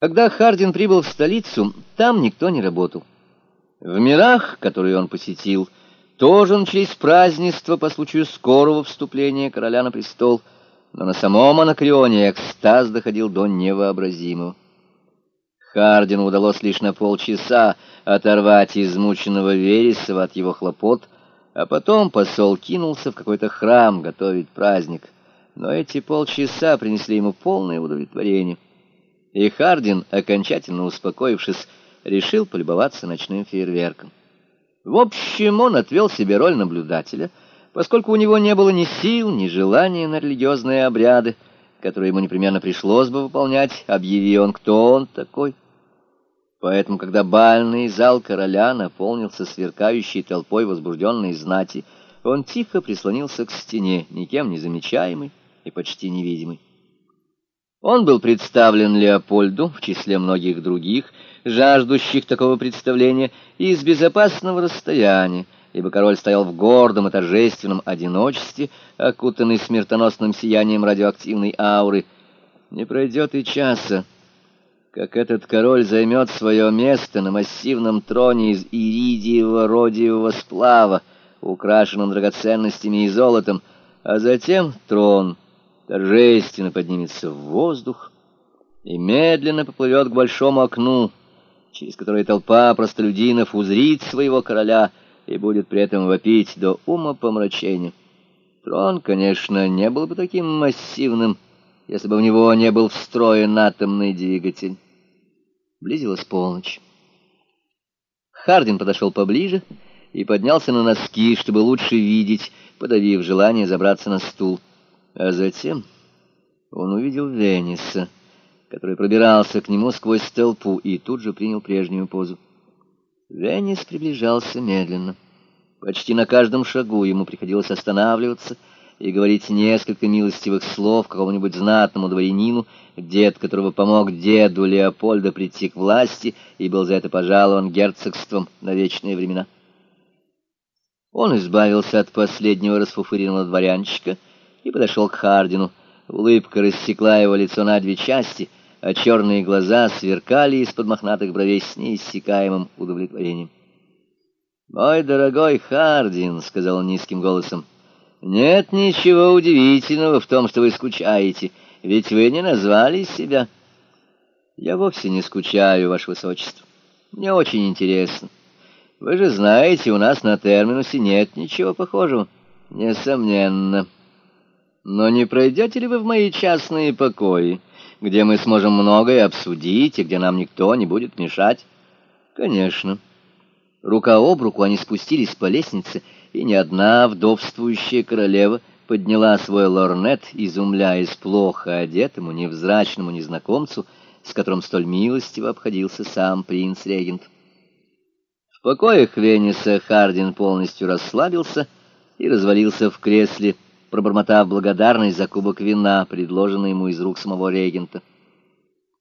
Когда Хардин прибыл в столицу, там никто не работал. В мирах, которые он посетил, тоже начались празднества по случаю скорого вступления короля на престол, но на самом Анакреоне экстаз доходил до невообразимого. Хардину удалось лишь на полчаса оторвать измученного Вересова от его хлопот, а потом посол кинулся в какой-то храм готовить праздник. Но эти полчаса принесли ему полное удовлетворение и Хардин, окончательно успокоившись, решил полюбоваться ночным фейерверком. В общем, он отвел себе роль наблюдателя, поскольку у него не было ни сил, ни желания на религиозные обряды, которые ему непременно пришлось бы выполнять, объяви он, кто он такой. Поэтому, когда бальный зал короля наполнился сверкающей толпой возбужденной знати, он тихо прислонился к стене, никем не замечаемый и почти невидимый. Он был представлен Леопольду в числе многих других, жаждущих такого представления, из безопасного расстояния, ибо король стоял в гордом и торжественном одиночестве, окутанный смертоносным сиянием радиоактивной ауры. Не пройдет и часа, как этот король займет свое место на массивном троне из иридиевого родиевого сплава, украшенном драгоценностями и золотом, а затем трон — торжественно поднимется в воздух и медленно поплывет к большому окну, через которое толпа простолюдинов узрит своего короля и будет при этом вопить до ума помрачения. Трон, конечно, не был бы таким массивным, если бы в него не был встроен атомный двигатель. Близилась полночь. Хардин подошел поближе и поднялся на носки, чтобы лучше видеть, подавив желание забраться на стул. А затем он увидел Венеса, который пробирался к нему сквозь толпу и тут же принял прежнюю позу. Венес приближался медленно. Почти на каждом шагу ему приходилось останавливаться и говорить несколько милостивых слов какому-нибудь знатному дворянину, дед которого помог деду Леопольда прийти к власти и был за это пожалован герцогством на вечные времена. Он избавился от последнего расфуфыренного дворянчика — и подошел к Хардину. Улыбка рассекла его лицо на две части, а черные глаза сверкали из-под мохнатых бровей с неиссякаемым удовлетворением. «Мой дорогой Хардин», — сказал он низким голосом, — «нет ничего удивительного в том, что вы скучаете, ведь вы не назвали себя». «Я вовсе не скучаю, ваше высочество. Мне очень интересно. Вы же знаете, у нас на терминусе нет ничего похожего». «Несомненно». Но не пройдете ли вы в мои частные покои, где мы сможем многое обсудить и где нам никто не будет мешать? Конечно. Рука об руку они спустились по лестнице, и ни одна вдовствующая королева подняла свой лорнет, изумляясь плохо одетому, невзрачному незнакомцу, с которым столь милостиво обходился сам принц-регент. В покоях Венеса Хардин полностью расслабился и развалился в кресле, пробормотав благодарность за кубок вина, предложенный ему из рук самого регента.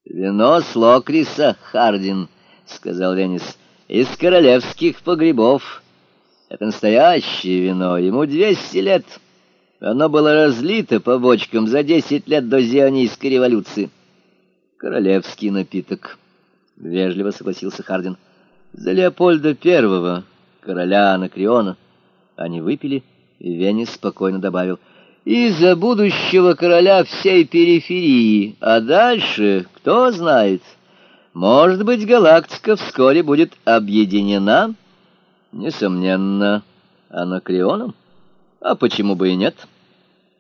«Вино с Локриса, Хардин», — сказал Венес, — «из королевских погребов. Это настоящее вино, ему двести лет. Оно было разлито по бочкам за десять лет до зионийской революции». «Королевский напиток», — вежливо согласился Хардин. «За Леопольда Первого, короля Анакриона, они выпили и Венес спокойно добавил, «И за будущего короля всей периферии, а дальше, кто знает, может быть, галактика вскоре будет объединена?» «Несомненно, анакреоном? А почему бы и нет?»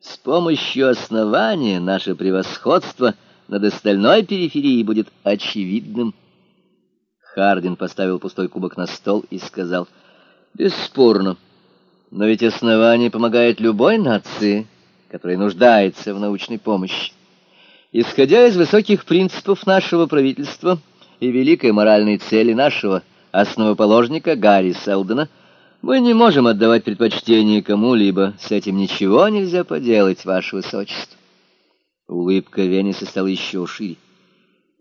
«С помощью основания наше превосходство над остальной периферией будет очевидным». Хардин поставил пустой кубок на стол и сказал, «Бесспорно». Но ведь основание помогает любой нации, которая нуждается в научной помощи. Исходя из высоких принципов нашего правительства и великой моральной цели нашего основоположника Гарри Селдона, мы не можем отдавать предпочтение кому-либо. С этим ничего нельзя поделать, ваше высочество. Улыбка Венеса стала еще шире.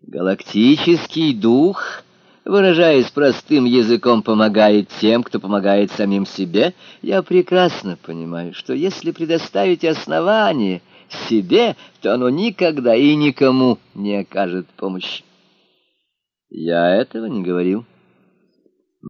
Галактический дух выражаясь простым языком, помогает тем, кто помогает самим себе, я прекрасно понимаю, что если предоставить основание себе, то оно никогда и никому не окажет помощи. Я этого не говорил.